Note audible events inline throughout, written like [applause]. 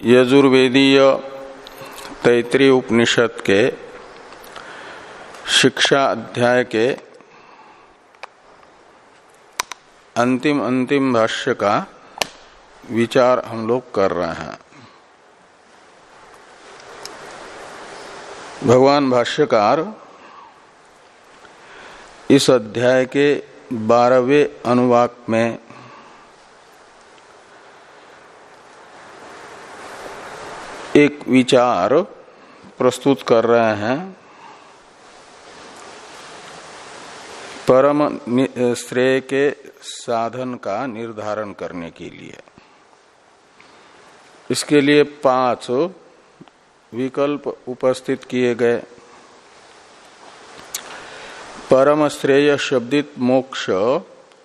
यजुर्वेदीय तैतृय उपनिषद के शिक्षा अध्याय के अंतिम अंतिम भाष्य का विचार हम लोग कर रहे हैं। भगवान भाष्यकार इस अध्याय के बारहवें अनुवाक में एक विचार प्रस्तुत कर रहे हैं। परम श्रेय के साधन का निर्धारण करने के लिए। इसके लिए पाँच विकल्प उपस्थित किए गए। परम श्रेय शब्दित मोक्ष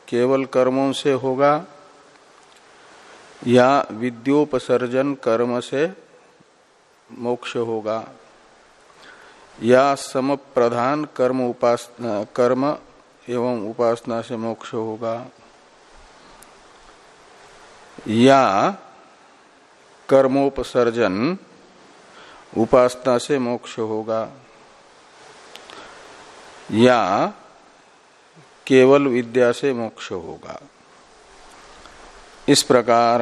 केवल कर्मों से होगा या विद्योपसर्जन कर्म से मोक्ष होगा। या सम प्रधान कर्म उपासना कर्म एवं उपासना से मोक्ष होगा। या कर्मोपसर्जन उपासना से मोक्ष होगा। या केवल विद्या से मोक्ष होगा। इस प्रकार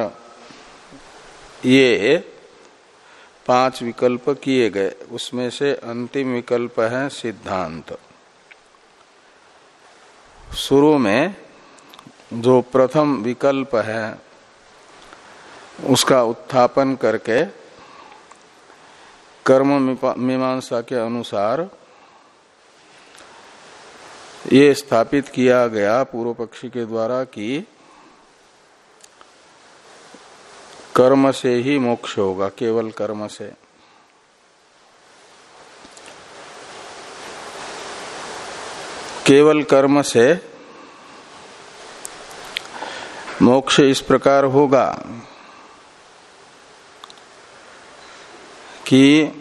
ये पाँच विकल्प किए गए। उसमें से अंतिम विकल्प है सिद्धांत। शुरू में जो प्रथम विकल्प है, उसका उत्थापन करके कर्म मीमांसा के अनुसार ये स्थापित किया गया पूर्व पक्षी के द्वारा कि कर्म से ही मोक्ष होगा, केवल कर्म से। केवल कर्म से मोक्ष इस प्रकार होगा कि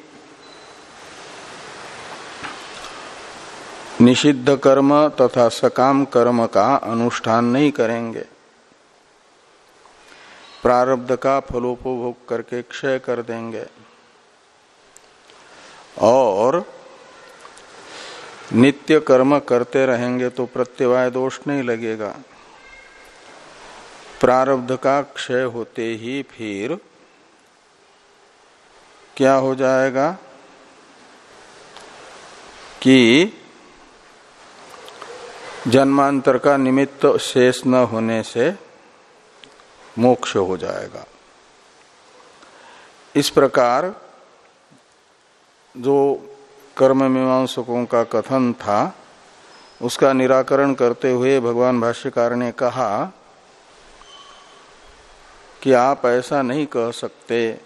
निषिद्ध कर्म तथा सकाम कर्म का अनुष्ठान नहीं करेंगे। प्रारब्ध का फलोपभोग करके क्षय कर देंगे। और नित्य कर्म करते रहेंगे तो प्रत्यवाय दोष नहीं लगेगा। प्रारब्ध का क्षय होते ही फिर क्या हो जाएगा कि जन्मांतर का निमित्त शेष न होने से मोक्ष हो जाएगा। इस प्रकार जो कर्म मीमांसकों का कथन था, उसका निराकरण करते हुए भगवान भाष्यकार ने कहा कि आप ऐसा नहीं कह सकते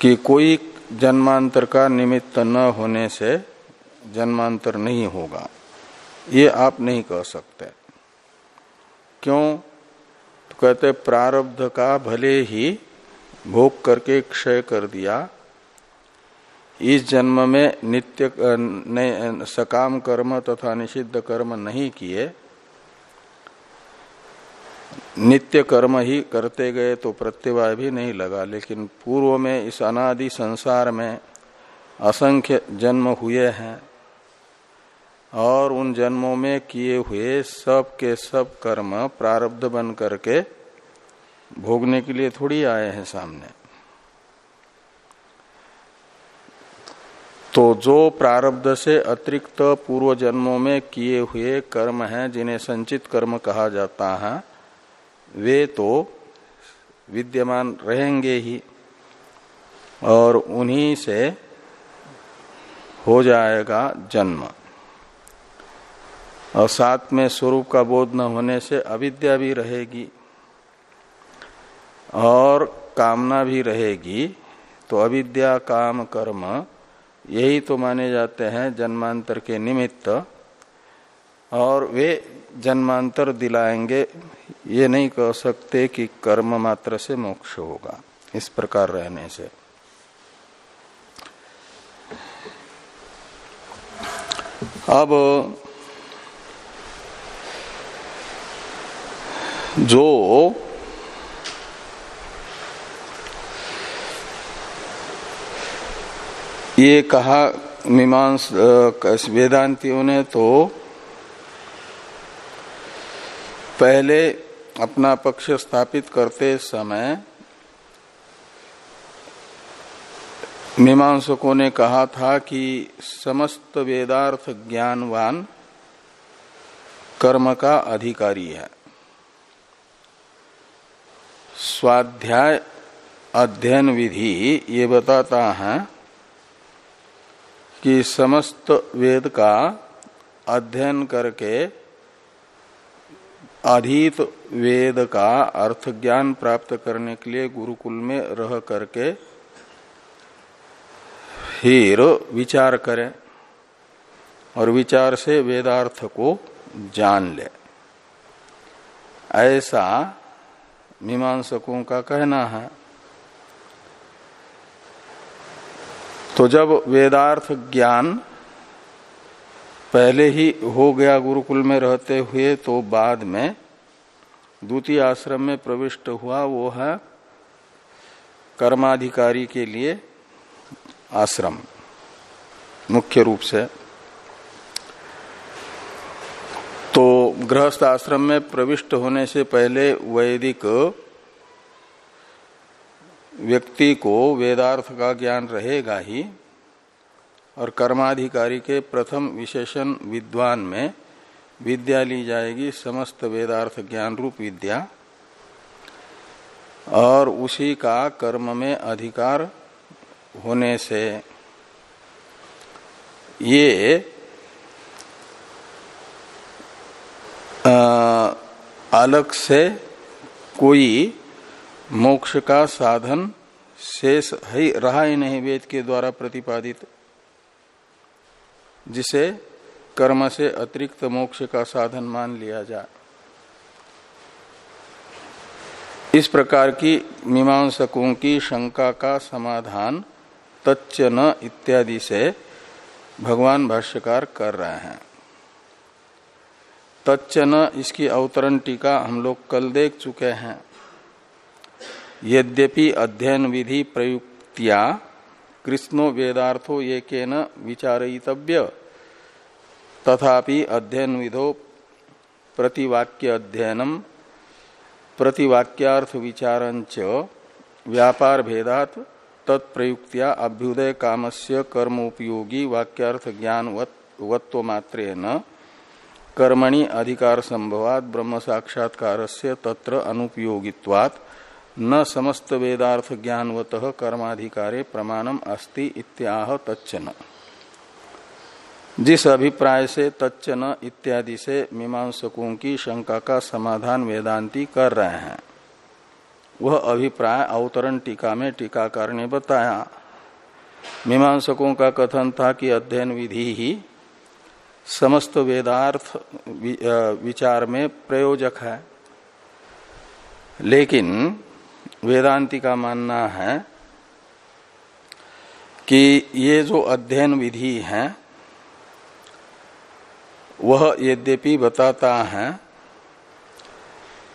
कि कोई जन्मांतर का निमित्त न होने से जन्मांतर नहीं होगा। ये आप नहीं कह सकते। क्यों? तो कहते, प्रारब्ध का भले ही भोग करके क्षय कर दिया। इस जन्म में नित्य सकाम कर्म तथा निषिद्ध कर्म नहीं किए। नित्य कर्म ही करते गए तो प्रत्यवाय भी नहीं लगा, लेकिन पूर्व में इस अनादि संसार में असंख्य जन्म हुए हैं। और उन जन्मों में किए हुए सब के सब कर्म प्रारब्ध बन करके भोगने के लिए थोड़ी आए हैं सामने। तो जो प्रारब्ध से अतिरिक्त पूर्व जन्मों में किए हुए कर्म हैं, जिन्हें संचित कर्म कहा जाता है, वे तो विद्यमान रहेंगे ही और उन्हीं से हो जाएगा जन्म। और साथ में स्वरूप का बोध न होने से अविद्या भी रहेगी और कामना भी रहेगी तो अविद्या, काम, कर्म, यही तो माने जाते हैं जन्मांतर के निमित्त। और वे जन्मांतर दिलाएँगे, ये नहीं कह सकते कि कर्म मात्र से मोक्ष होगा, इस प्रकार रहने से। अब जो ये कहा मीमांस वेदांतियों ने तो पहले अपना पक्ष स्थापित करते समय मीमांसकों ने कहा था कि समस्त वेदार्थ ज्ञानवान कर्म का अधिकारी है। स्वाध्याय अध्ययन विधि ये बताता है कि समस्त वेद का अध्ययन करके अधीत वेद का अर्थ ज्ञान प्राप्त करने के लिए गुरुकुल में रह करके फिर विचार करें और विचार से वेदार्थ को जान ले। ऐसा मीमांसकों का कहना है। तो जब वेदार्थ ज्ञान पहले ही हो गया गुरुकुल में रहते हुए तो बाद में द्वितीय आश्रम में प्रविष्ट हुआ, वो है कर्माधिकारी के लिए आश्रम, मुख्य रूप से तो गृहस्थ आश्रम में प्रविष्ट होने से पहले वैदिक व्यक्ति को वेदार्थ का ज्ञान रहेगा ही और कर्माधिकारी के प्रथम विशेषण विद्वान में विद्या ली जाएगी, समस्त वेदार्थ ज्ञान रूप विद्या। और उसी का कर्म में अधिकार होने से ये अलग से कोई मोक्ष का साधन शेष ही, रहा ही नहीं वेद के द्वारा प्रतिपादित। जिसे कर्म से अतिरिक्त मोक्ष का साधन मान लिया जाए इस प्रकार की मीमांसकों की शंका का समाधान तच्च न इत्यादि से भगवान भाष्यकार कर रहे हैं। तच्च न इसकी अवतरण टीका हम लोग कल देख चुके हैं। यद्यपि अध्ययन विधि प्रयुक्तिया, कृष्णो वेदार्थो ये के न विचारितव्य तथापि अध्ययन विधो प्रतिवाक्य अध्ययनम, प्रतिवाक्यार्थ विचारंच व्यापार भेदात तत्प्रयुक्तिया अभ्युदय कामस्य कर्मोपयोगी वाक्यार्थ ज्ञान वत्व मात्रेन कर्मणि अधिकार संभवात ब्रह्म साक्षात्कार से तत्र अनुपयोगित्वात्। न समस्त वेदार्थ ज्ञानवत कर्माधिकारे प्रमाणम अस्ति इत्याह तच्चन। जिस अभिप्राय से तच्चन इत्यादि से मीमांसकों की शंका का समाधान वेदांती कर रहे हैं। वह अभिप्राय अवतरण टीका में टीकाकार ने बताया। मीमांसकों का कथन था कि अध्ययन विधि ही समस्त वेदार्थ विचार में प्रयोजक है। लेकिन वेदांति का मानना है कि ये जो अध्ययन विधि है, वह यद्यपि बताता है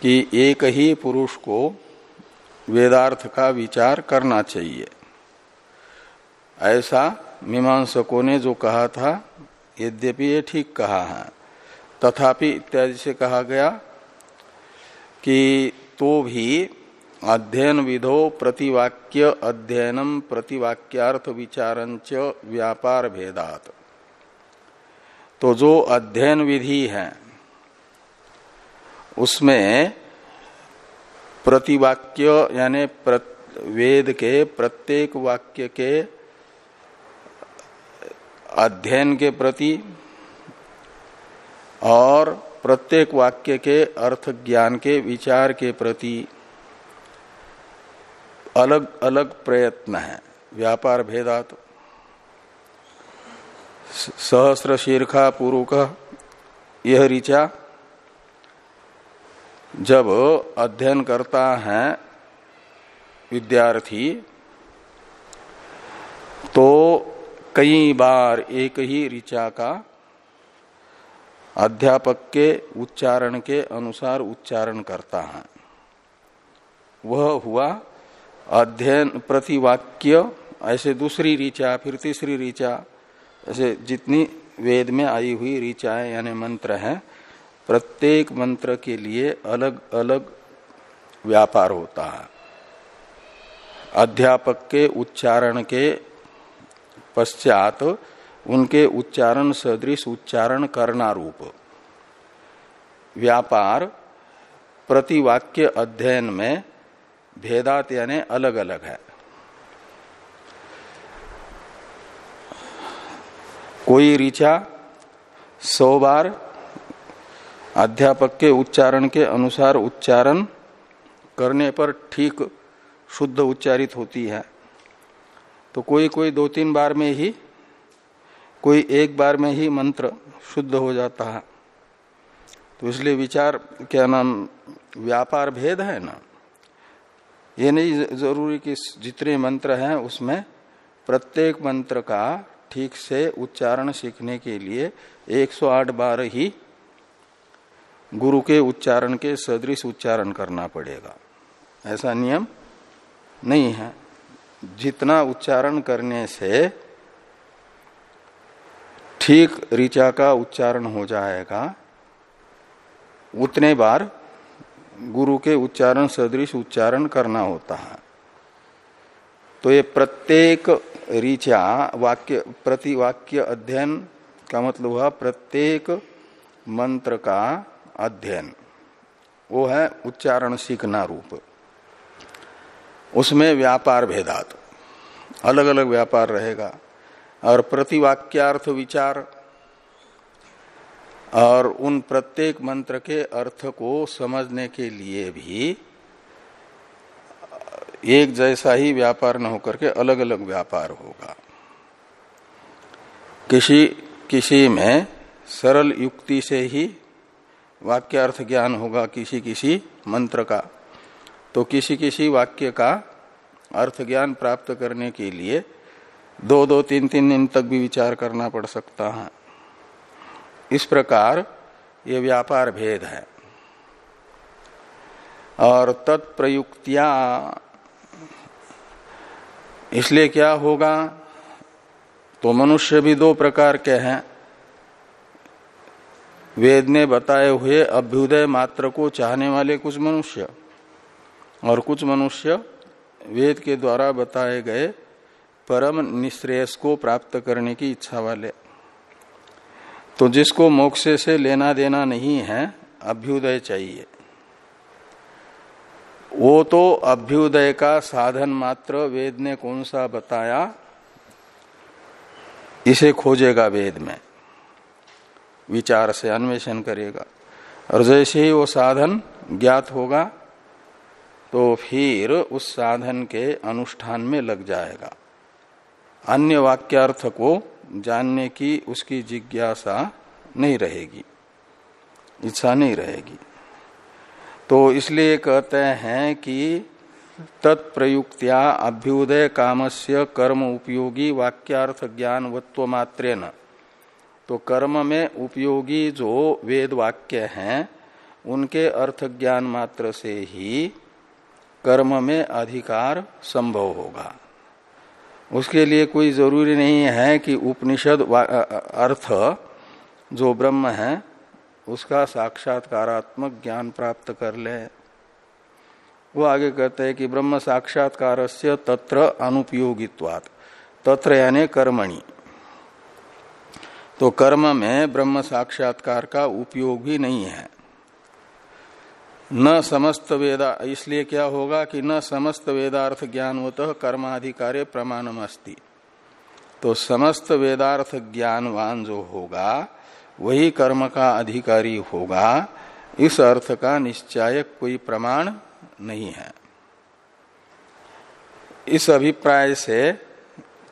कि एक ही पुरुष को वेदार्थ का विचार करना चाहिए। ऐसा मीमांसकों ने जो कहा था यद्यपि ये ठीक कहा है। तथापि इत्यादि से कहा गया कि तो भी अध्ययन विधो प्रतिवाक्य अध्ययनम प्रतिवाक्यार्थ विचारंच व्यापार भेदात। तो जो अध्ययन विधि है उसमें प्रतिवाक्य यानी प्रत, वेद के प्रत्येक वाक्य के अध्ययन के प्रति और प्रत्येक वाक्य के अर्थ ज्ञान के विचार के प्रति अलग अलग प्रयत्न है। व्यापार भेदात। सहस्र शीर्खा पूर्वक यह ऋचा। जब अध्ययन करता है, विद्यार्थी तो कई बार एक ही ऋचा का अध्यापक के उच्चारण के अनुसार उच्चारण करता है। वह हुआ अध्ययन प्रतिवाक्य, ऐसे दूसरी ऋचा, फिर तीसरी ऋचा, ऐसे जितनी वेद में आई हुई ऋचाएँ यानी मंत्र हैं, प्रत्येक मंत्र के लिए अलग अलग व्यापार होता है। अध्यापक के उच्चारण के पश्चात उनके उच्चारण सदृश उच्चारण करना रूप व्यापार, प्रतिवाक्य अध्ययन में भेदात यानी अलग अलग है। कोई ऋचा, सौ बार अध्यापक के उच्चारण के अनुसार उच्चारण करने पर ठीक शुद्ध उच्चारित होती है। तो कोई कोई दो तीन बार में ही, कोई एक बार में ही मंत्र शुद्ध हो जाता है। तो इसलिए विचार, क्या नाम, व्यापार भेद है ना? ये नहीं ज़रूरी कि जितने मंत्र हैं, उसमें प्रत्येक मंत्र का ठीक से उच्चारण सीखने के लिए 108 बार ही गुरु के उच्चारण के सदृश उच्चारण करना पड़ेगा। ऐसा नियम नहीं है। जितना उच्चारण करने से ठीक ऋचा का उच्चारण हो जाएगा, उतने बार गुरु के उच्चारण, सदृश उच्चारण करना होता है। तो ये प्रत्येक ऋचा वाक्य प्रतिवाक्य अध्ययन का मतलब हुआ प्रत्येक मंत्र का अध्ययन। वो है उच्चारण सीखना रूप। उसमें व्यापार भेदात। अलग अलग व्यापार रहेगा। और प्रतिवाक्यार्थ विचार और उन प्रत्येक मंत्र के अर्थ को समझने के लिए भी एक जैसा ही व्यापार न होकर के अलग अलग व्यापार होगा। किसी किसी में सरल युक्ति से ही वाक्यार्थ ज्ञान होगा किसी किसी मंत्र का। तो किसी किसी वाक्य का अर्थ ज्ञान प्राप्त करने के लिए दो दो, तीन तीन दिन तक भी विचार करना पड़ सकता है। इस प्रकार ये व्यापार भेद है। और तत्प्रयुक्तिया, इसलिए क्या होगा? तो मनुष्य भी दो प्रकार के हैं। वेद ने बताए हुए अभ्युदय मात्र को चाहने वाले कुछ मनुष्य। और कुछ मनुष्य वेद के द्वारा बताए गए परम निश्रेयस को प्राप्त करने की इच्छा वाले। तो जिसको मोक्ष से लेना देना नहीं है, अभ्युदय चाहिए। वो तो अभ्युदय का साधन मात्र वेद ने कौन सा बताया? इसे खोजेगा वेद में। विचार से अन्वेषण करेगा। और जैसे ही वो साधन ज्ञात होगा तो फिर उस साधन के अनुष्ठान में लग जाएगा। अन्य वाक्यार्थ को जानने की उसकी जिज्ञासा नहीं रहेगी। इच्छा नहीं रहेगी। तो इसलिए कहते हैं कि तत्प्रयुक्त्या अभ्युदय कामस्य कर्म उपयोगी वाक्यार्थ ज्ञान वत्व मात्रे न तो कर्म में उपयोगी जो वेद वाक्य हैं, उनके अर्थ ज्ञान मात्र से ही कर्म में अधिकार संभव होगा। उसके लिए कोई ज़रूरी नहीं है कि उपनिषद अर्थ जो ब्रह्म है, उसका साक्षात्कारात्मक ज्ञान प्राप्त कर ले। वो आगे कहते हैं कि ब्रह्म साक्षात्कार से तत्र अनुपयोगित्वात। तत्र यानी कर्मणि। तो कर्म में ब्रह्म साक्षात्कार का उपयोग भी नहीं है। न समस्त वेदा, इसलिए क्या होगा कि न समस्त वेदार्थ ज्ञानवत कर्माधिकारे प्रमाणम अस्ति तो समस्त वेदार्थ ज्ञानवान जो होगा, वही कर्म का अधिकारी होगा, इस अर्थ का निश्चायक कोई प्रमाण नहीं है। इस अभिप्राय से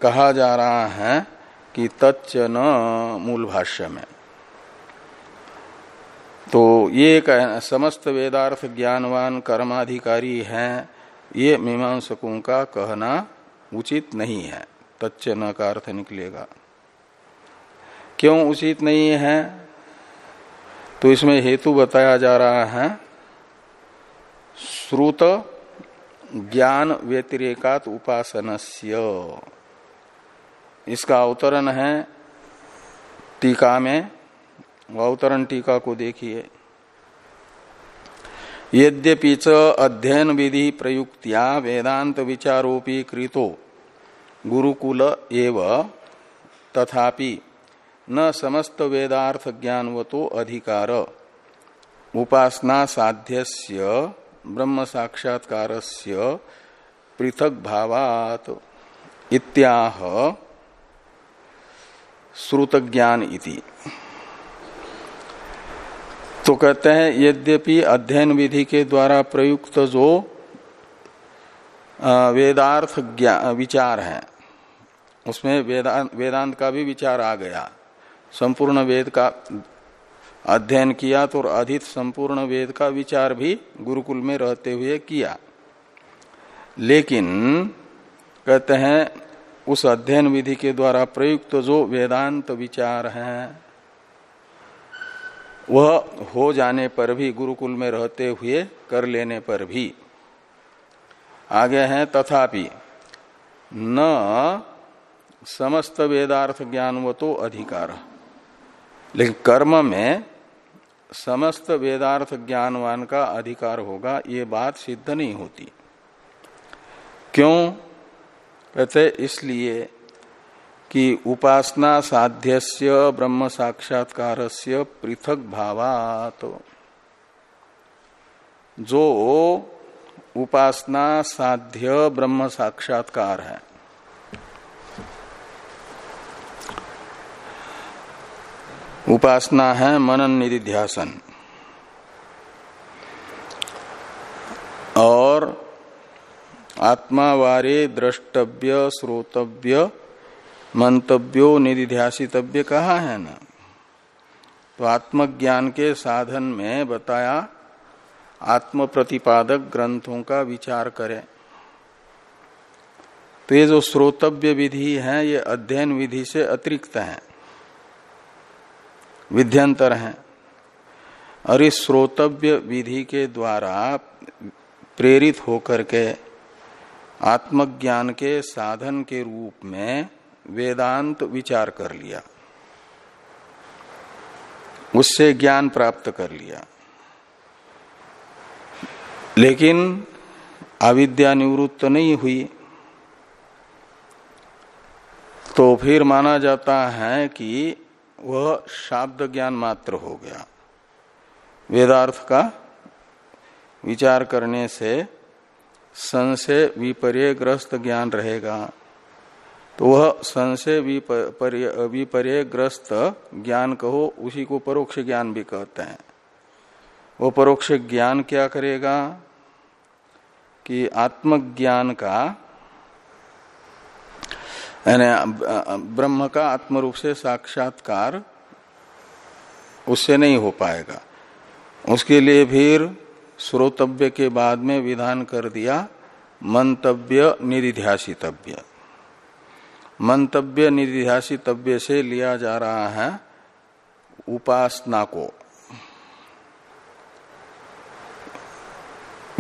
कहा जा रहा है कि तच्च न मूल भाष्य में तो ये समस्त वेदार्थ ज्ञानवान कर्माधिकारी हैं, ये मीमांसकों का कहना उचित नहीं है। तच्च न का अर्थ निकलेगा। क्यों उचित नहीं है? तो इसमें हेतु बताया जा रहा है, श्रुत ज्ञान व्यतिरेकात उपासनस्य। इसका अवतरण है टीका में। अवतरण टीका को देखिए। यद्यपि च अध्ययन विधि प्रयुक्तिया वेदांत विचारोपी कृतो, गुरुकुल एव, तथापि न समस्त वेदार्थ ज्ञानवतो अधिकार। उपासना साध्यस्य, ब्रह्म साक्षात्कारस्य पृथक भावात इत्याह श्रुत इति। तो कहते हैं, यद्यपि अध्ययन विधि के द्वारा प्रयुक्त जो वेदार्थ विचार है, उसमें वेदांत वेदांत का भी विचार आ गया। संपूर्ण वेद का अध्ययन किया तो अधिक संपूर्ण वेद का विचार भी गुरुकुल में रहते हुए किया। लेकिन, कहते हैं, उस अध्ययन विधि के द्वारा प्रयुक्त जो वेदांत विचार हैं वह हो जाने पर भी गुरुकुल में रहते हुए कर लेने पर भी। आगे हैं, तथापि न समस्त वेदार्थ ज्ञान व तो अधिकार। लेकिन कर्म में समस्त वेदार्थ ज्ञानवान का अधिकार होगा, ये बात सिद्ध नहीं होती। क्यों? कहते इसलिए कि उपासना साध्यस्य, ब्रह्म साक्षात्कार से पृथक भावात। जो उपासना साध्य, ब्रह्म साक्षात्कार है। उपासना है मनन निधिध्यासन। और आत्मावारे द्रष्टव्य, श्रोतव्य मंतव्यो निधिध्यासितव्य कहा है ना? तो आत्मज्ञान के साधन में बताया आत्म प्रतिपादक ग्रंथों का विचार करें। तो ये जो श्रोतव्य विधि है, ये अध्ययन विधि से अतिरिक्त है। विध्यंतर है। और इस श्रोतव्य विधि के द्वारा प्रेरित होकर के आत्मज्ञान के साधन के रूप में वेदांत विचार कर लिया। उससे ज्ञान प्राप्त कर लिया। लेकिन अविद्या निवृत्त नहीं हुई। तो फिर माना जाता है कि वह शाब्द ज्ञान मात्र हो गया। वेदार्थ का विचार करने से संशय विपर्य ग्रस्त ज्ञान रहेगा। तो वह संशय विपर्य ग्रस्त ज्ञान कहो, उसी को परोक्ष ज्ञान भी कहते हैं। वो परोक्ष ज्ञान क्या करेगा? कि आत्मज्ञान का, यानी ब्रह्म का आत्म रूप से साक्षात्कार उससे नहीं हो पाएगा। उसके लिए फिर श्रोतव्य के बाद में विधान कर दिया, मंतव्य निधिध्यासितव्य मंतव्य निधिध्यासितव्य से लिया जा रहा है उपासना को।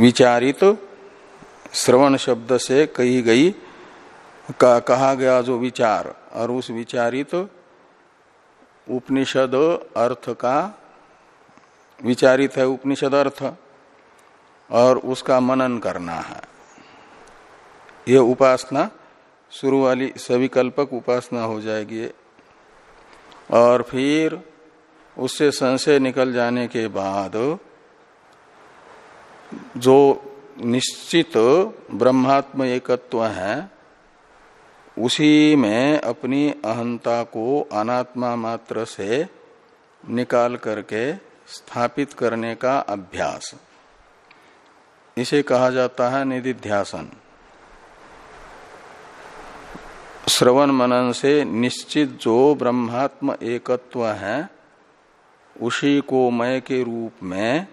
विचारित श्रवण शब्द से कही गई का, कहा गया जो विचार और उस विचारित उपनिषद अर्थ का विचारित है उपनिषद अर्थ और उसका मनन करना है। यह उपासना शुरू वाली सविकल्पक उपासना हो जाएगी और फिर उससे संशय निकल जाने के बाद जो निश्चित ब्रह्मात्म एकत्व है, उसी में अपनी अहंता को अनात्मा मात्र से निकाल करके स्थापित करने का अभ्यास। इसे कहा जाता है निधिध्यासन। श्रवण मनन से निश्चित जो ब्रह्मात्म एकत्व है, उसी को मय के रूप में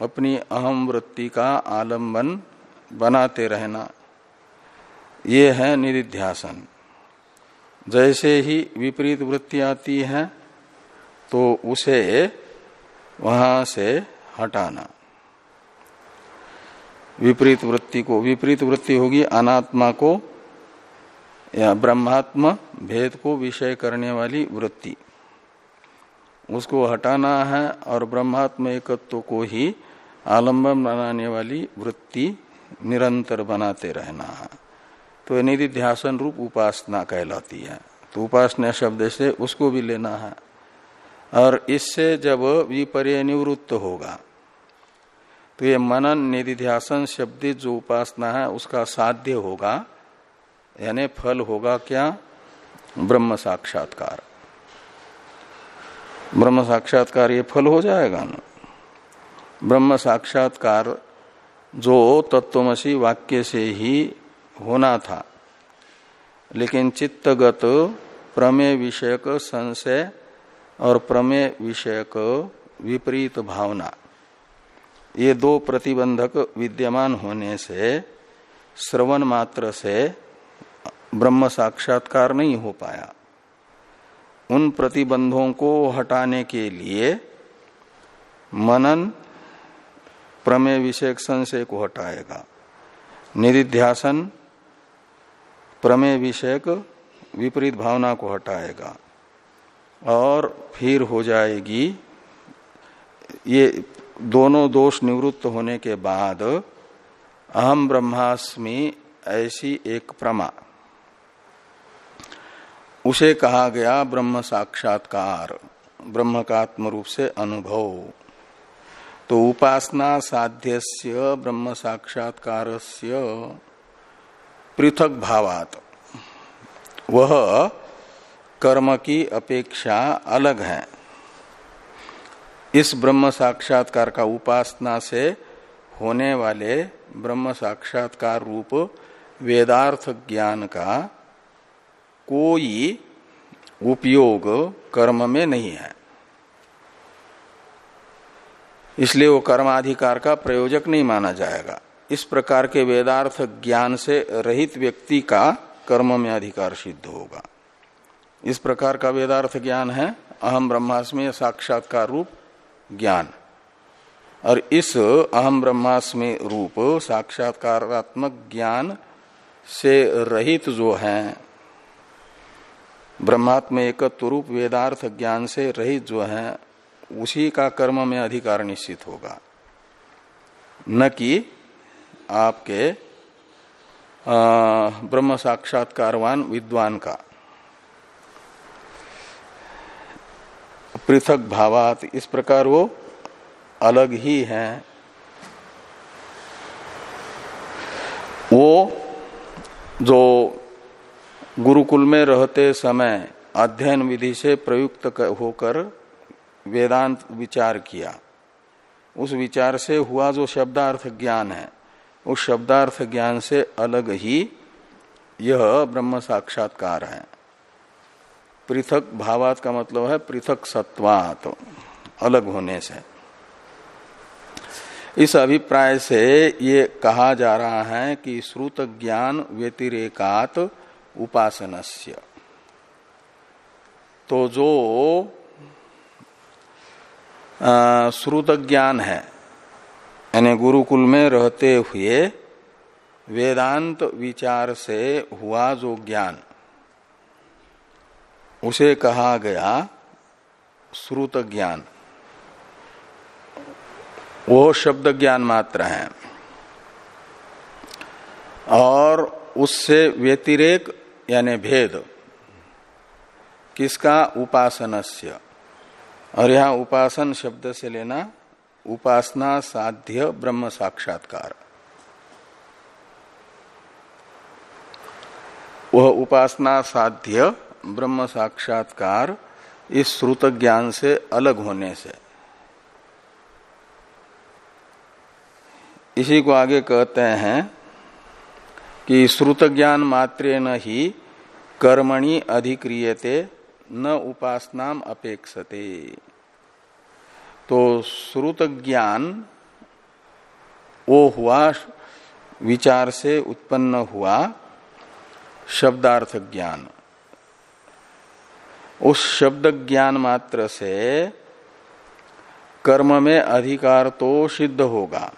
अपनी अहम वृत्ति का आलंबन बनाते रहना। ये है निधिध्यासन। जैसे ही विपरीत वृत्ति आती है तो उसे वहाँ से हटाना। विपरीत वृत्ति को, विपरीत वृत्ति होगी अनात्मा को या ब्रह्मात्म भेद को विषय करने वाली वृत्ति। उसको हटाना है और ब्रह्मात्म एकत्व को ही आलंबन बनाने वाली वृत्ति निरंतर बनाते रहना है। तो निधि ध्यासन रूप उपासना कहलाती है। तो उपासना शब्द से उसको भी लेना है। और इससे जब विपर्य निवृत्त होगा तो ये मनन निधिध्यासन शब्दित जो उपासना है, उसका साध्य होगा। यानी फल होगा क्या? ब्रह्म साक्षात्कार। ब्रह्म साक्षात्कार ये फल हो जाएगा ना। ब्रह्म साक्षात्कार जो तत्वमसी वाक्य से ही होना था, लेकिन चित्तगत प्रमेय विषयक संशय और प्रमेय विषयक विपरीत भावना, ये दो प्रतिबंधक विद्यमान होने से, श्रवण मात्र से ब्रह्म साक्षात्कार नहीं हो पाया। उन प्रतिबंधों को हटाने के लिए मनन प्रमेय विषयक संशय को हटाएगा। निधिध्यासन प्रमेय विषयक विपरीत भावना को हटाएगा और फिर हो जाएगी ये दोनों दोष निवृत्त होने के बाद अहम ब्रह्मास्मि ऐसी एक प्रमा। उसे कहा गया ब्रह्म साक्षात्कार ब्रह्म का आत्म रूप से अनुभव। तो उपासना साध्यस्य ब्रह्म साक्षात्कार पृथक भावात। वह कर्म की अपेक्षा अलग है। इस ब्रह्म साक्षात्कार का उपासना से होने वाले ब्रह्म साक्षात्कार रूप वेदार्थ ज्ञान का कोई उपयोग कर्म में नहीं है। इसलिए वो कर्माधिकार का प्रयोजक नहीं माना जाएगा। इस प्रकार के वेदार्थ ज्ञान से रहित व्यक्ति का कर्म में अधिकार सिद्ध होगा। इस प्रकार का वेदार्थ ज्ञान है, अहम ब्रह्मास्मि साक्षात्कार रूप ज्ञान। और इस अहम ब्रह्मास्मि रूप साक्षात्कारात्मक ज्ञान से रहित जो है ब्रह्मात्म एकत्व रूप वेदार्थ ज्ञान से रहित जो है, उसी का कर्म में अधिकार निश्चित होगा। न कि आपके ब्रह्म साक्षात्कारवान विद्वान का। पृथक भावात इस प्रकार वो अलग ही है। वो जो गुरुकुल में रहते समय अध्ययन विधि से प्रयुक्त होकर वेदांत विचार किया। उस विचार से हुआ जो शब्दार्थ ज्ञान है, उस शब्दार्थ ज्ञान से अलग ही यह ब्रह्म साक्षात्कार है। पृथक भावात का मतलब है पृथक सत्वात, अलग होने से। इस अभिप्राय से ये कहा जा रहा है कि श्रुत ज्ञान व्यतिरेकात उपासनस्य। तो जो श्रुत ज्ञान है, यानी गुरुकुल में रहते हुए वेदांत विचार से हुआ जो ज्ञान, उसे कहा गया श्रुत ज्ञान वो शब्द ज्ञान मात्र है। और उससे व्यतिरेक यानी भेद। किसका? उपासनस्य। और यहाँ उपासन शब्द से लेना, उपासना साध्य ब्रह्म साक्षात्कार। वह उपासना साध्य ब्रह्म साक्षात्कार इस श्रुत ज्ञान से अलग होने से। इसी को आगे कहते हैं कि श्रुत ज्ञान मात्र न ही कर्मणि अधिक्रियते, न उपासना अपेक्षते। तो श्रुत ज्ञान वो हुआ, विचार से उत्पन्न हुआ शब्दार्थ ज्ञान उस शब्द ज्ञान मात्र से कर्म में अधिकार तो सिद्ध होगा।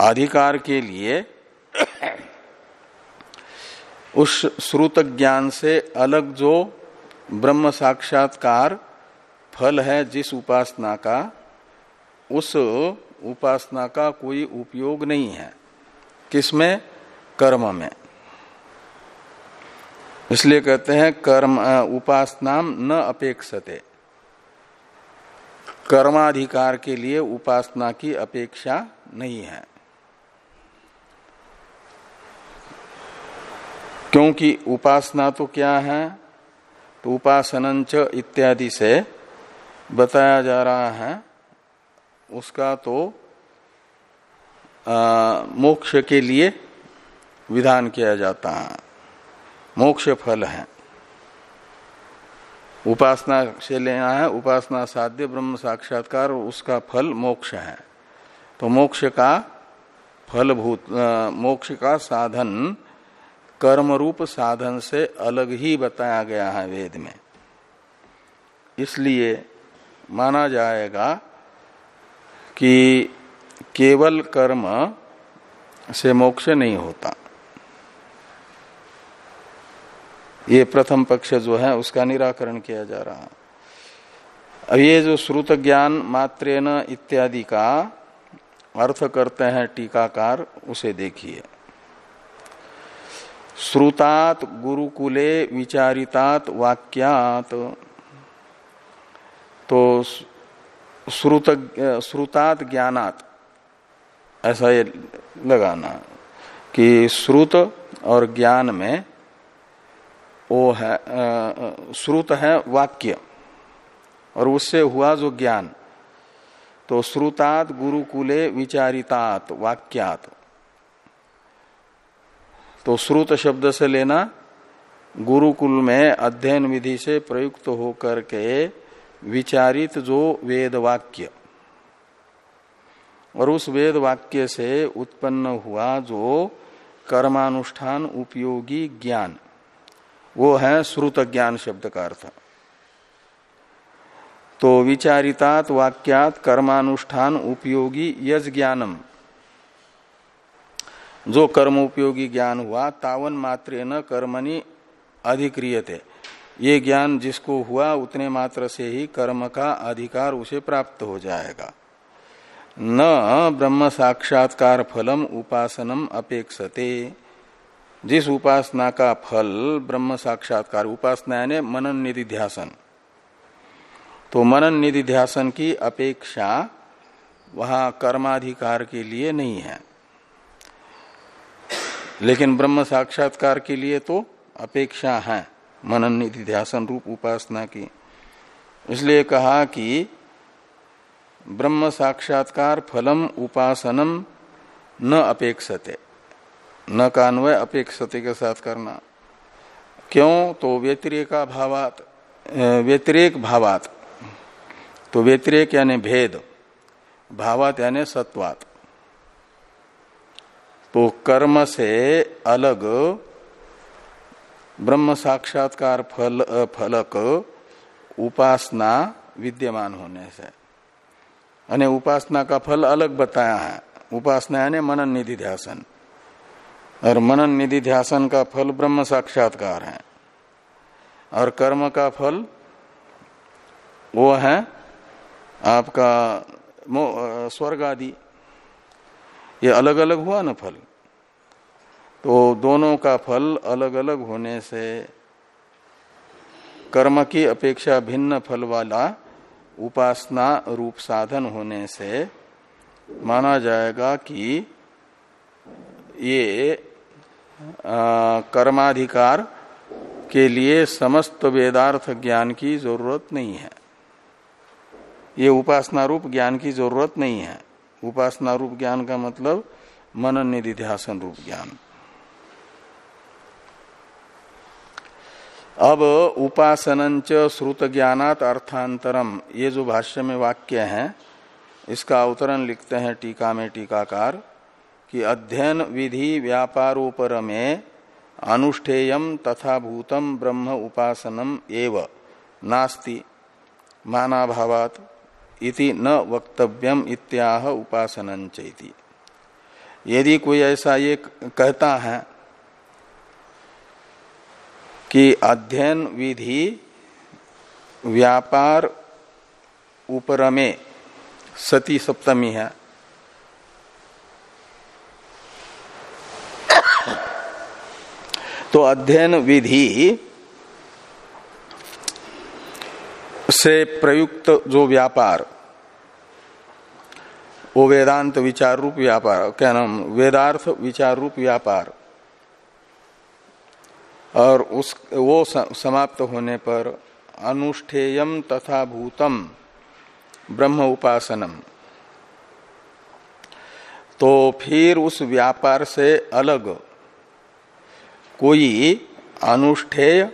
अधिकार के लिए उस श्रुत ज्ञान से अलग जो ब्रह्म साक्षात्कार फल है जिस उपासना का, उस उपासना का कोई उपयोग नहीं है। किसमें? कर्म में। इसलिए कहते हैं कर्म उपासना न अपेक्षते। कर्माधिकार के लिए उपासना की अपेक्षा नहीं है। क्योंकि उपासना तो क्या है? तो उपासनंच इत्यादि से बताया जा रहा है। उसका तो आ, मोक्ष के लिए विधान किया जाता है। मोक्ष फल है। उपासना से लेना है उपासना साध्य ब्रह्म साक्षात्कार उसका फल मोक्ष है। तो मोक्ष का फलभूत मोक्ष का साधन कर्म रूप साधन से अलग ही बताया गया है वेद में। इसलिए माना जाएगा कि केवल कर्म से मोक्ष नहीं होता। ये प्रथम पक्ष जो है, उसका निराकरण किया जा रहा अब ये जो श्रुत ज्ञान मात्रेन इत्यादि का अर्थ करते हैं टीकाकार, उसे देखिए। श्रुतात गुरुकुले विचारितात वाक्यात। तो श्रुत, श्रुतात ज्ञानात। ऐसा ये लगाना कि श्रुत और ज्ञान में वो है श्रुत है वाक्य और उससे हुआ जो ज्ञान। तो श्रुतात गुरुकुले विचारितात वाक्यात। तो श्रुत शब्द से लेना गुरुकुल में अध्ययन विधि से प्रयुक्त होकर के विचारित जो वेद वाक्य और उस वेद वाक्य से उत्पन्न हुआ जो कर्मानुष्ठान उपयोगी ज्ञान, वो है श्रुत ज्ञान शब्द का अर्थ। तो विचारितात वाक्यात कर्मानुष्ठान उपयोगी यज ज्ञानम जो कर्म उपयोगी ज्ञान हुआ, तावन मात्र न कर्मणि अधिक्रियते। ये ज्ञान जिसको हुआ, उतने मात्र से ही कर्म का अधिकार उसे प्राप्त हो जाएगा। न ब्रह्म साक्षात्कार फलम उपासनम अपेक्षते। जिस उपासना का फल ब्रह्म साक्षात्कार, उपासना यानी मनन निधि ध्यासन तो मनन निधि ध्यासन की अपेक्षा वहाँ कर्माधिकार के लिए नहीं है। लेकिन ब्रह्म साक्षात्कार के लिए तो अपेक्षा है मनन निधि ध्यासन रूप उपासना की। इसलिए कहा कि ब्रह्म साक्षात्कार फलम उपासनम न अपेक्षते, न कान्वय अपेक्षते के साथ करना। क्यों? तो व्यतिरेका भावात व्यतिरेक भावात। तो व्यतिरेक यानी भेद, भावात यानी सत्वात। तो कर्म से अलग, ब्रह्म साक्षात्कार फल फलक, उपासना विद्यमान होने से। यानी उपासना का फल अलग बताया है। उपासना यानी मनन निधि ध्यासन। और मनन निधि ध्यासन का फल ब्रह्म साक्षात्कार है। और कर्म का फल वो है आपका स्वर्ग आदि। ये अलग अलग हुआ ना फल? तो दोनों का फल अलग अलग होने से कर्म की अपेक्षा भिन्न फल वाला उपासना रूप साधन होने से माना जाएगा कि ये कर्माधिकार के लिए समस्त वेदार्थ ज्ञान की ज़रूरत नहीं है। ये उपासना रूप ज्ञान की ज़रूरत नहीं है। उपासना रूप ज्ञान का मतलब मनन निधि रूप ज्ञान। अब उपासन श्रुत ज्ञानात अर्थांतरम ये जो भाष्य में वाक्य है, इसका अवतरण लिखते हैं टीका में टीकाकार कि अध्ययन विधि व्यापारोपर में अनुष्ठेयम तथा भूतम ब्रह्म उपासनम एव। नास्ति। मानाभावात इति न वक्तव्यम इत्याह उपासन यदि कोई ऐसा ये कहता है कि अध्ययन विधि व्यापार उपरमे सती सप्तमी है। तो अध्ययन विधि से प्रयुक्त जो व्यापार, वो वेदांत विचार रूप व्यापार, क्या नाम, वेदार्थ विचार रूप व्यापार और उस, वो समाप्त होने पर अनुष्ठेयम तथा भूतम, ब्रह्म उपासनम। तो फिर उस व्यापार से अलग कोई अनुष्ठेय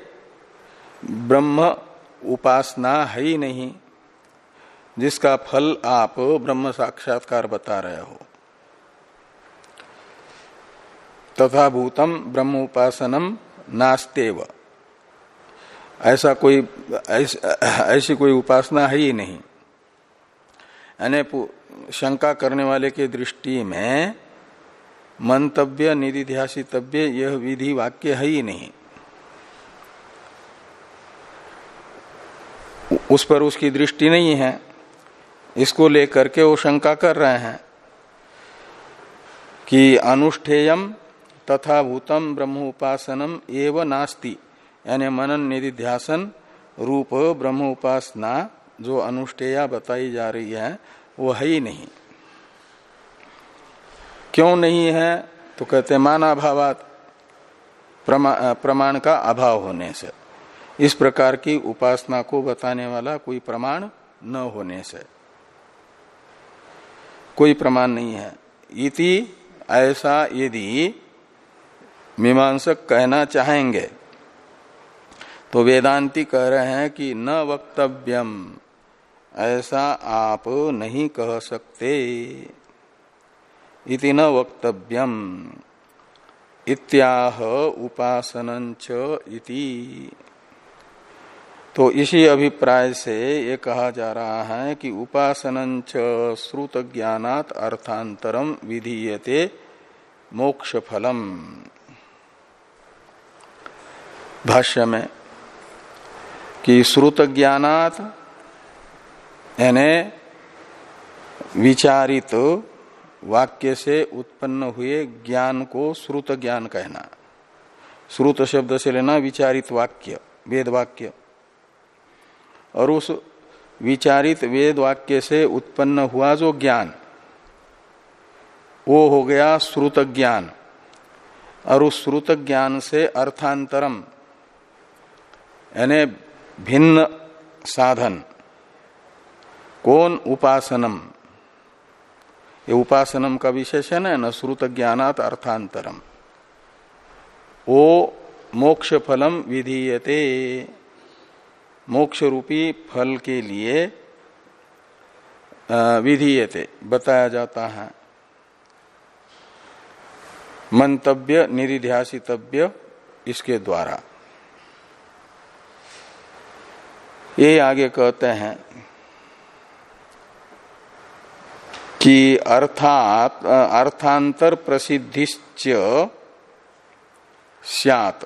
ब्रह्म उपासना है ही नहीं, जिसका फल आप ब्रह्म साक्षात्कार बता रहे हो। तथा भूतम ब्रह्म उपासनम नास्तेव। ऐसा कोई ऐस, ऐसी कोई उपासना है ही नहीं। यानी शंका करने वाले के दृष्टि में मंतव्य निधिध्यासितव्य यह विधि वाक्य है ही नहीं। उस पर उसकी दृष्टि नहीं है। इसको लेकर के वो शंका कर रहे हैं कि अनुष्ठेयम तथा भूतम ब्रह्म उपासनम एवं नास्ति। यानी मनन निधिध्यासन रूप ब्रह्म उपासना जो अनुष्ठेया बताई जा रही है वो है ही नहीं। क्यों नहीं है? तो कहते मानाभावात प्रमा, प्रमाण का अभाव होने से। इस प्रकार की उपासना को बताने वाला कोई प्रमाण न होने से। कोई प्रमाण नहीं है। इति ऐसा यदि मीमांसक कहना चाहेंगे। तो वेदांती कह रहे हैं कि न वक्तव्यम, ऐसा आप नहीं कह सकते। इति न वक्तव्यम, इत्याह उपासन इति। तो इसी अभिप्राय से ये कहा जा रहा है कि उपासन श्रुत ज्ञानात अर्थांतरम विधीयते मोक्ष फलम भाष्य में कि श्रुत ज्ञानात यानी विचारित वाक्य से उत्पन्न हुए ज्ञान को श्रुत ज्ञान कहना। श्रुत शब्द से लेना विचारित वाक्य, वेद वाक्य। और उस विचारित वेद वाक्य से उत्पन्न हुआ जो ज्ञान, वो हो गया श्रुत ज्ञान और उस श्रुत ज्ञान से अर्थांतरम यानी भिन्न साधन। कौन उपासनम? ये उपासनम का विशेषण है न श्रुत ज्ञानात अर्थांतरम। ओ मोक्ष फलम विधीयते। मोक्ष रूपी फल के लिए विधीयते, बताया जाता है। मंतव्य, निरिध्यासितव्य, इसके द्वारा। ये आगे कहते हैं कि अर्थात, अर्थांतर प्रसिद्धिश्च स्यात।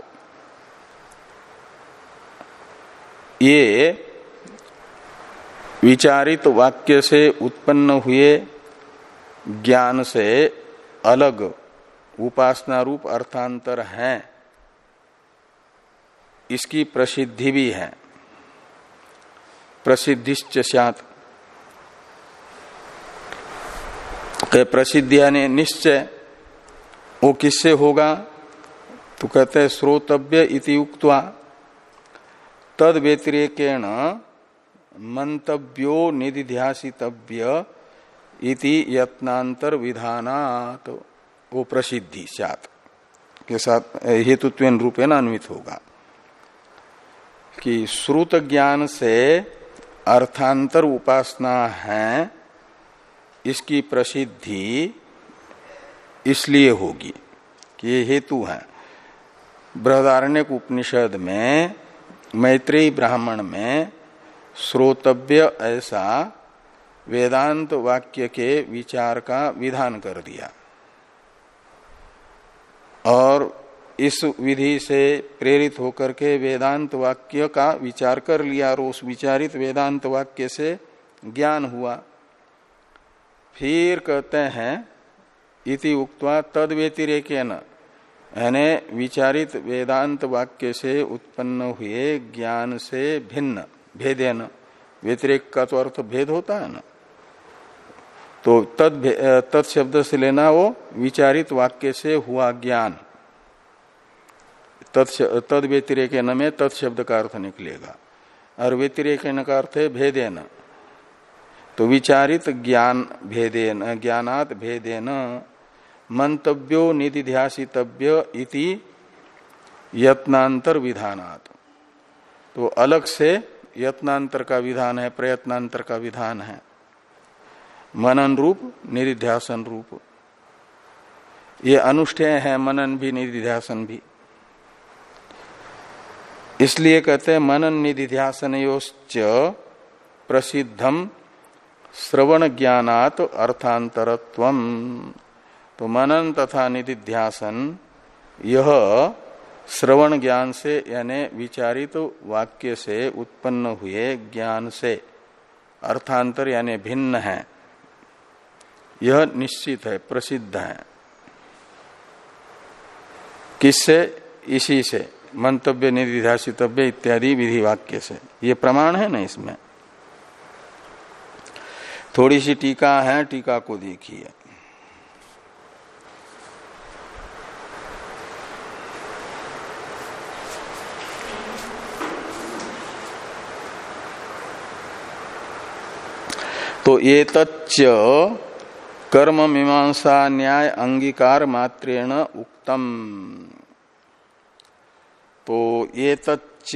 ये विचारित वाक्य से उत्पन्न हुए ज्ञान से अलग उपासना रूप अर्थांतर है। इसकी प्रसिद्धि भी है। प्रसिद्धिश्च स्यात। प्रसिद्धि यानी निश्चय, वो किससे होगा? तो कहते हैं, श्रोतव्य इति उक्त्वा तद व्यतिरेकेण मंतव्यो निधिध्यासितव्य इति यत्नांतर विधानात वो प्रसिद्धि सात के साथ हेतुत्व रूपेण अन्वित होगा कि श्रुत ज्ञान से अर्थांतर उपासना है, इसकी प्रसिद्धि इसलिए होगी कि ये हेतु है। बृहदारण्य उपनिषद में, मैत्रेयी ब्राह्मण में श्रोतव्य ऐसा वेदांत वाक्य के विचार का विधान कर दिया। और इस विधि से प्रेरित होकर के वेदांत वाक्य का विचार कर लिया और उस विचारित वेदांत वाक्य से ज्ञान हुआ। फिर कहते हैं, इति उक्तवा तद व्यतिरेक यानी विचारित वेदांत वाक्य से उत्पन्न हुए ज्ञान से भिन्न, भेदेन। व्यतिरेक का तो अर्थ भेद होता है ना? तो तद तत्शब्द से लेना वो विचारित वाक्य से हुआ ज्ञान। तद व्यतिरेक न में तत्शब्द का अर्थ निकलेगा। और व्यतिरेक न का अर्थ है भेदेन। तो विचारित ज्ञान भेदे भेदेन, ज्ञानात भेदेन, मंतव्यो निधिध्यासितव्य इति यत्नांतर विधानात। तो अलग से यत्नांतर का विधान है प्रयत्नांतर का विधान है। मनन रूप, निधिध्यासन रूप। ये अनुष्ठेय है, मनन भी, निधिध्यासन भी। इसलिए कहते हैं, मनन निधि निधिध्यासन प्रसिद्धम श्रवण ज्ञानात अर्थांतरत्व तो मनन तथा निधिध्यासन, यह श्रवण ज्ञान से, यानी विचारित वाक्य से उत्पन्न हुए ज्ञान से अर्थांतर यानी भिन्न है। यह निश्चित है, प्रसिद्ध है। किससे? इसी से। मंतव्य निधिध्यासितव्य इत्यादि विधि वाक्य से। ये प्रमाण है ना इसमें? थोड़ी सी टीका है, टीका को देखिए। तो ये तच्च कर्म मीमांसा न्याय अंगीकार मात्रेण उक्तम। तो ये तच्च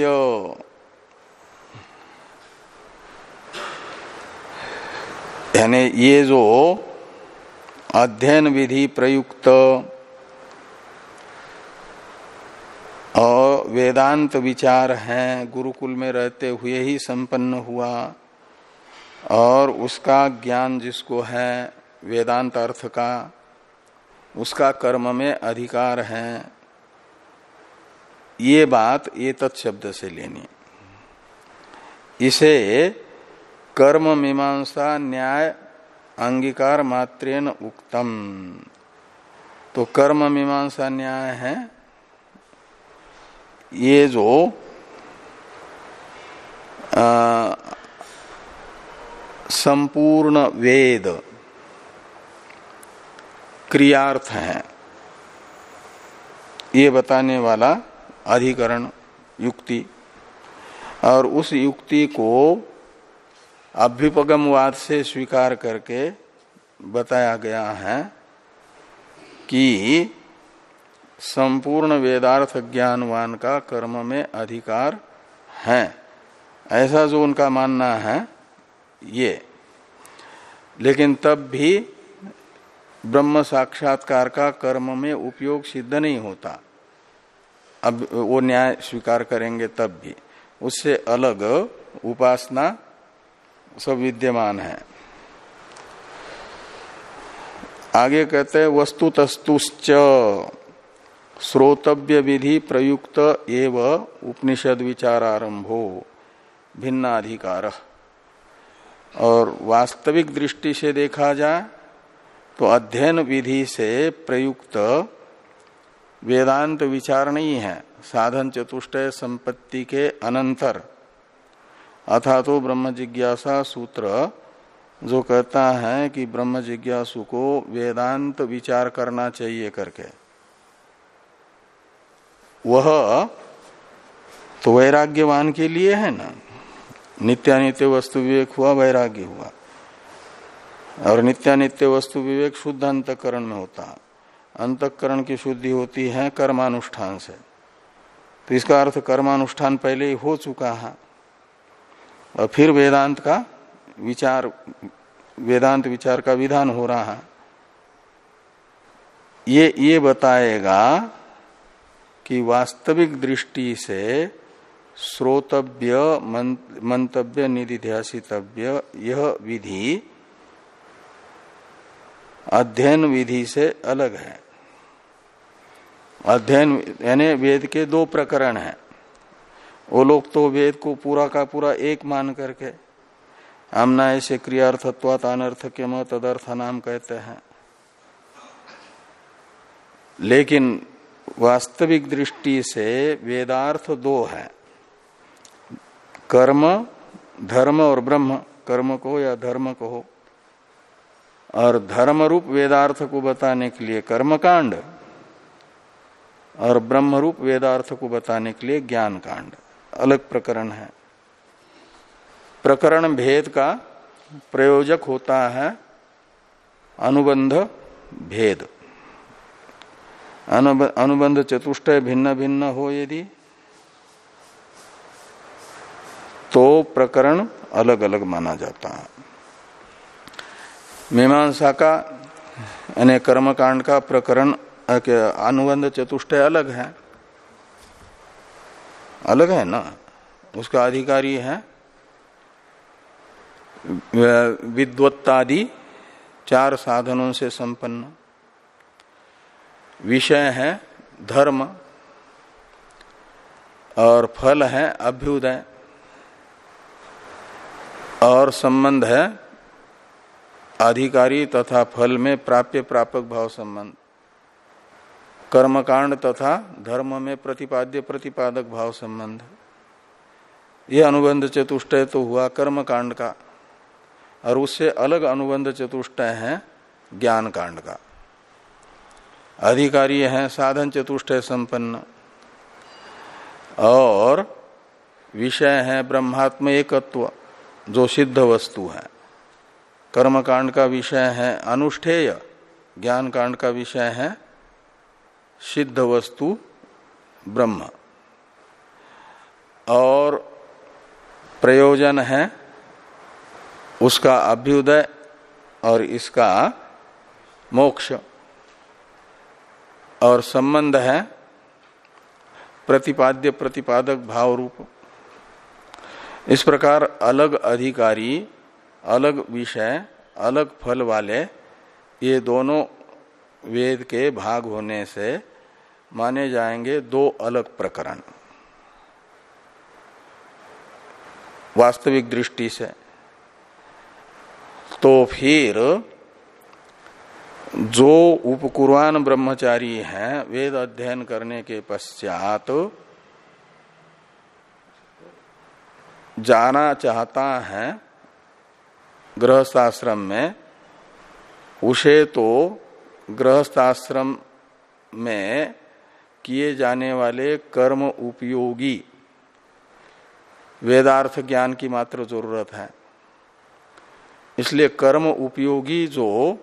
यानी ये जो अध्ययन विधि प्रयुक्त और वेदांत विचार हैं, गुरुकुल में रहते हुए ही संपन्न हुआ, और उसका ज्ञान जिसको है, वेदांत अर्थ का, उसका कर्म में अधिकार है। ये बात ये तत्शब्द से लेनी। इसे कर्म मीमांसा न्याय अंगीकार मात्रेन उक्तम। तो कर्म मीमांसा न्याय है। ये जो संपूर्ण वेद क्रियार्थ है। ये बताने वाला अधिकरण युक्ति। और उस युक्ति को अभ्युपगमवाद से स्वीकार करके बताया गया है कि संपूर्ण वेदार्थ ज्ञानवान का कर्म में अधिकार है। ऐसा जो उनका मानना है, ये। लेकिन तब भी ब्रह्म साक्षात्कार का कर्म में उपयोग सिद्ध नहीं होता। अब वो न्याय स्वीकार करेंगे तब भी। उससे अलग उपासना सब विद्यमान है। आगे कहते हैं वस्तु तस्तुश्च श्रोतव्य विधि प्रयुक्त एव उपनिषद विचार आरंभो भिन्नाधिकार। और वास्तविक दृष्टि से देखा जाए तो अध्ययन विधि से प्रयुक्त वेदांत विचार नहीं है। साधन चतुष्टय संपत्ति के अनंतर। अथा तो ब्रह्म जिज्ञासा सूत्र जो कहता है कि ब्रह्म जिज्ञासु को वेदांत विचार करना चाहिए करके। वह तो वैराग्यवान के लिए है ना। नित्यानित्य वस्तु विवेक हुआ, वैराग्य हुआ। और नित्यानित्य वस्तु विवेक शुद्ध अंतकरण में होता। है अंतकरण की शुद्धि होती है कर्मानुष्ठान से। तो इसका अर्थ कर्मानुष्ठान पहले ही हो चुका है। और फिर वेदांत का विचार, वेदांत विचार का विधान हो रहा है। ये ये बताएगा कि वास्तविक दृष्टि से श्रोतव्य मंतव्य, निधिध्यासितव्य, यह विधि अध्ययन विधि से अलग है। अध्ययन, यानी वेद के दो प्रकरण हैं। वो लोग तो वेद को पूरा का पूरा एक मान करके आमना ऐसे क्रियार्थत्वात अनर्थ के म तदर्थ नाम कहते हैं। लेकिन वास्तविक दृष्टि से वेदार्थ दो है। कर्म, धर्म और ब्रह्म, कर्म को या धर्म को। हो और धर्म रूप वेदार्थ को बताने के लिए कर्म कांड और ब्रह्म रूप वेदार्थ को बताने के लिए ज्ञान कांड। अलग प्रकरण है। प्रकरण भेद का प्रयोजक होता है अनुबंध भेद। अनुबंध चतुष्टय भिन्न भिन्न हो यदि तो प्रकरण अलग अलग माना जाता है। मीमांसा का, यानी कर्मकांड का प्रकरण अनुबंध चतुष्टय अलग है। अलग है ना? उसका अधिकारी है विद्वत्तादि चार साधनों से संपन्न। विषय है धर्म, और फल है अभ्युदय, और संबंध है अधिकारी तथा फल में प्राप्य प्रापक भाव संबंध। कर्मकांड तथा धर्म में प्रतिपाद्य प्रतिपादक भाव संबंध। ये अनुबंध चतुष्टय तो हुआ कर्म कांड का। और उससे अलग अनुबंध चतुष्टय है ज्ञान कांड का। अधिकारी है, साधन चतुष्टय संपन्न। और विषय है, ब्रह्मात्म एकत्व, जो सिद्ध वस्तु है। कर्म कांड का विषय है, अनुष्ठेय। ज्ञान कांड का विषय है सिद्ध वस्तु ब्रह्म। और प्रयोजन है उसका अभ्युदय और इसका मोक्ष। और संबंध है प्रतिपाद्य प्रतिपादक भाव रूप। इस प्रकार अलग अधिकारी, अलग विषय, अलग फल वाले ये दोनों वेद के भाग होने से माने जाएँगे दो अलग प्रकरण। वास्तविक दृष्टि से तो फिर जो उपकुर्वान ब्रह्मचारी हैं, वेद अध्ययन करने के पश्चात जाना चाहता है गृहस्थाश्रम में, उसे तो गृहस्थाश्रम में किए जाने वाले कर्म उपयोगी। वेदार्थ ज्ञान की मात्र ज़रूरत है। इसलिए कर्म उपयोगी जो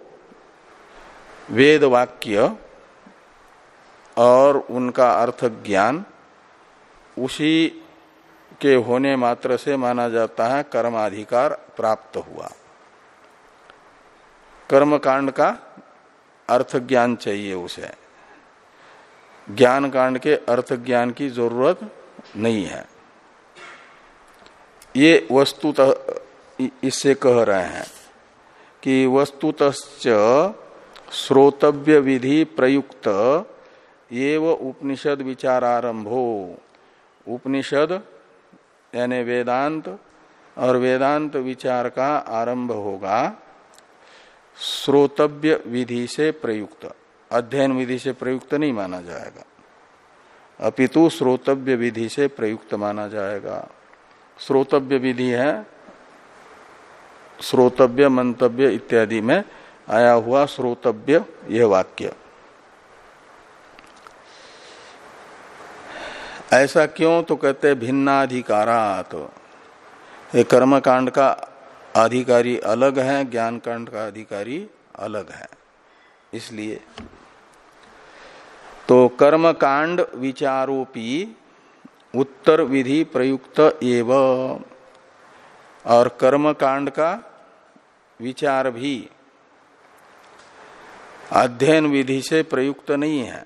वेद वाक्य और उनका अर्थ ज्ञान, उसी के होने मात्र से माना जाता है कर्माधिकार प्राप्त हुआ। कर्म कांड का अर्थ ज्ञान चाहिए उसे। ज्ञान कांड के अर्थ ज्ञान की ज़रूरत नहीं है। ये वस्तुतः, इससे कह रहे हैं कि वस्तुत श्रोतव्य विधि प्रयुक्त एव उपनिषद विचारारंभो। उपनिषद यानी वेदांत और वेदांत विचार का आरंभ होगा, श्रोतव्य विधि से प्रयुक्त। अध्ययन विधि से प्रयुक्त नहीं माना जाएगा। अपितु श्रोतव्य विधि से प्रयुक्त माना जाएगा। श्रोतव्य विधि है, श्रोतव्य, मंतव्य इत्यादि में आया हुआ श्रोतव्य यह वाक्य। ऐसा क्यों? तो कहते भिन्नाधिकारात। ये कर्म कांड का अधिकारी अलग है ज्ञान कांड का अधिकारी अलग है। इसलिए। तो कर्म कांड विचारोपी उत्तर विधि प्रयुक्त एव। और कर्म कांड का विचार भी अध्ययन विधि से प्रयुक्त नहीं है।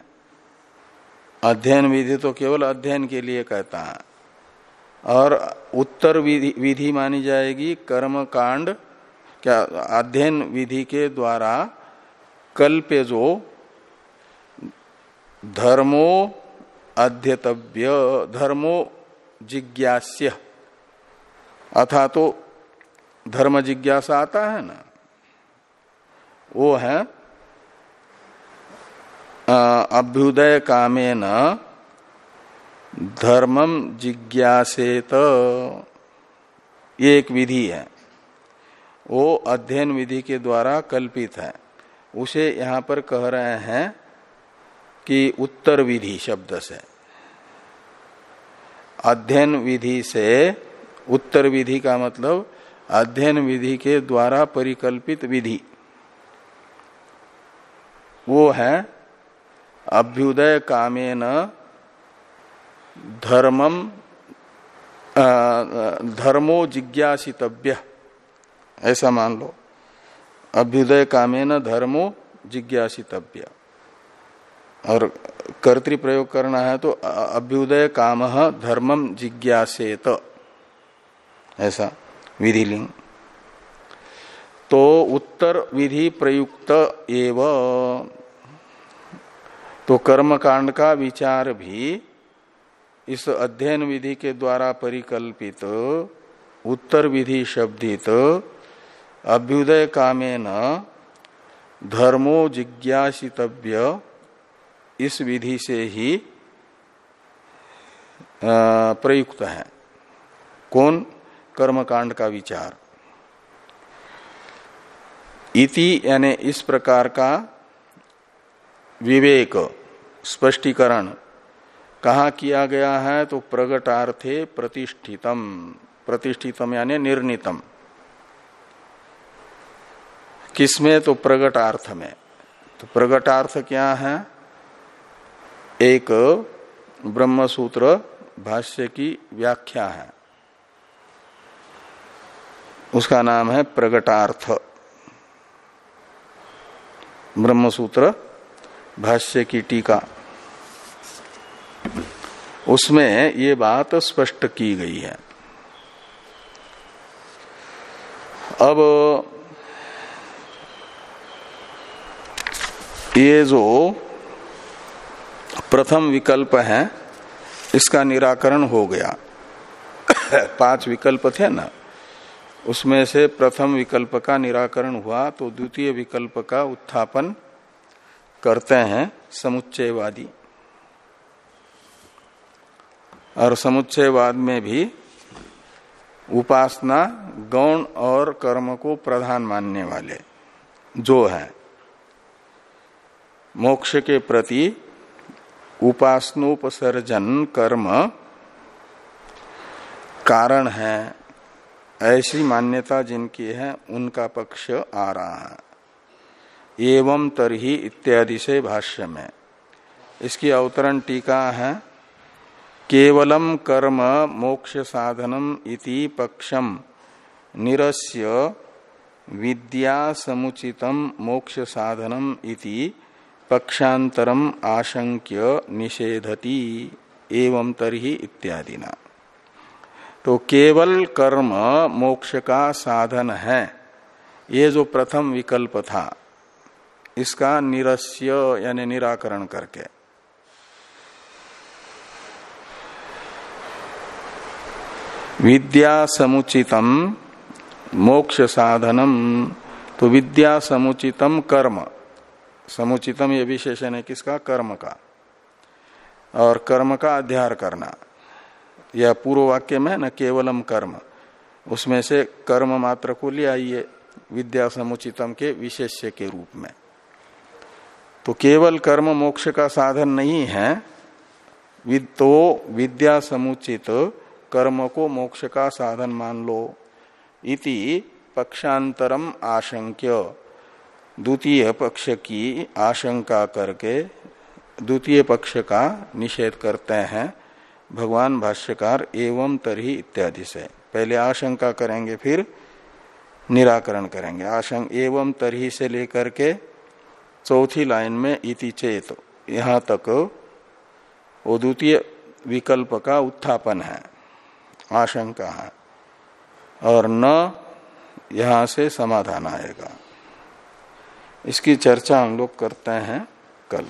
अध्ययन विधि तो केवल अध्ययन के लिए कहता है। और उत्तर विधि, विधि मानी जाएगी कर्म कांड क्या अध्ययन विधि के द्वारा कल पे जो धर्मो अध्यतव्य, धर्मो जिज्ञास्य। अथा तो धर्म जिज्ञासा आता है ना? वो है अभ्युदय कामे न धर्मम जिज्ञासेत। ये एक विधि है। वो अध्ययन विधि के द्वारा कल्पित है। उसे यहाँ पर कह रहे हैं कि उत्तर विधि शब्द से। अध्ययन विधि से उत्तर विधि का मतलब अध्ययन विधि के द्वारा परिकल्पित विधि। वो है अभ्युदय कामेन धर्मम धर्मो जिज्ञासितव्य। ऐसा मान लो। अभ्युदय कामेन धर्मो जिज्ञासितव्य। और कर्तृ प्रयोग करना है तो अभ्युदय काम धर्मम जिज्ञासेत। ऐसा विधिलिंग तो उत्तर विधि प्रयुक्त एव। तो कर्म कांड का विचार भी इस अध्ययन विधि के द्वारा परिकल्पित, उत्तर विधि शब्दित अभ्युदय कामे न धर्मो जिज्ञासितव्य। इस विधि से ही प्रयुक्त है। कौन? कर्मकांड का विचार। इति यानी इस प्रकार का विवेक, स्पष्टीकरण कहा किया गया है? तो प्रगटार्थे प्रतिष्ठितम। प्रतिष्ठितम यानी निर्णितम। किसमें? तो प्रगटार्थ में। तो प्रगटार्थ क्या है? एक ब्रह्म सूत्र भाष्य की व्याख्या है। उसका नाम है प्रगटार्थ। ब्रह्म सूत्र भाष्य की टीका। उसमें ये बात स्पष्ट की गई है। अब ये जो प्रथम विकल्प है, इसका निराकरण हो गया। [coughs] पाँच विकल्प थे ना, उसमें से प्रथम विकल्प का निराकरण हुआ तो द्वितीय विकल्प का उत्थापन करते हैं समुच्चयवादी। और समुच्चयवाद में भी उपासना, गौण और कर्म को प्रधान मानने वाले जो है। मोक्ष के प्रति उपासनोपसर्जन कर्म कारण है। ऐसी मान्यता जिनकी है, उनका पक्ष आ रहा है। एवं तरही इत्यादि से भाष्य में। इसकी अवतरण टीका है, केवलम कर्म मोक्ष साधनम इति पक्षम निरस्य विद्या समुचितम मोक्ष साधनम इति पक्षांतरम आशंक्य निषेधति, एवं तरही इत्यादि ना तो केवल कर्म मोक्ष का साधन है, ये जो प्रथम विकल्प था, इसका निरस्य यानी निराकरण करके। विद्या समुचितम मोक्ष साधनम तो विद्या समुचितम कर्म। समुचितम ये विशेषण है किसका? कर्म का। और कर्म का अध्यार करना। यह पूर्व वाक्य में न केवलम कर्म। उसमें से कर्म मात्र को ले आइए, विद्या समुचितम के विशेष्य के रूप में। तो केवल कर्म मोक्ष का साधन नहीं है तो विद्या समुचित कर्म को मोक्ष का साधन मान लो, इति पक्षांतरम आशंक्य। द्वितीय पक्ष की आशंका करके द्वितीय पक्ष का निषेध करते हैं, भगवान भाष्यकार एवं तरही इत्यादि से। पहले आशंका करेंगे, फिर निराकरण करेंगे। आशंक एवं तरही से लेकर के चौथी लाइन में इति चेत, यहाँ तक वो द्वितीय विकल्प का उत्थापन है, आशंका है। और न यहाँ से समाधान आएगा। इसकी चर्चा हम लोग करते हैं कल।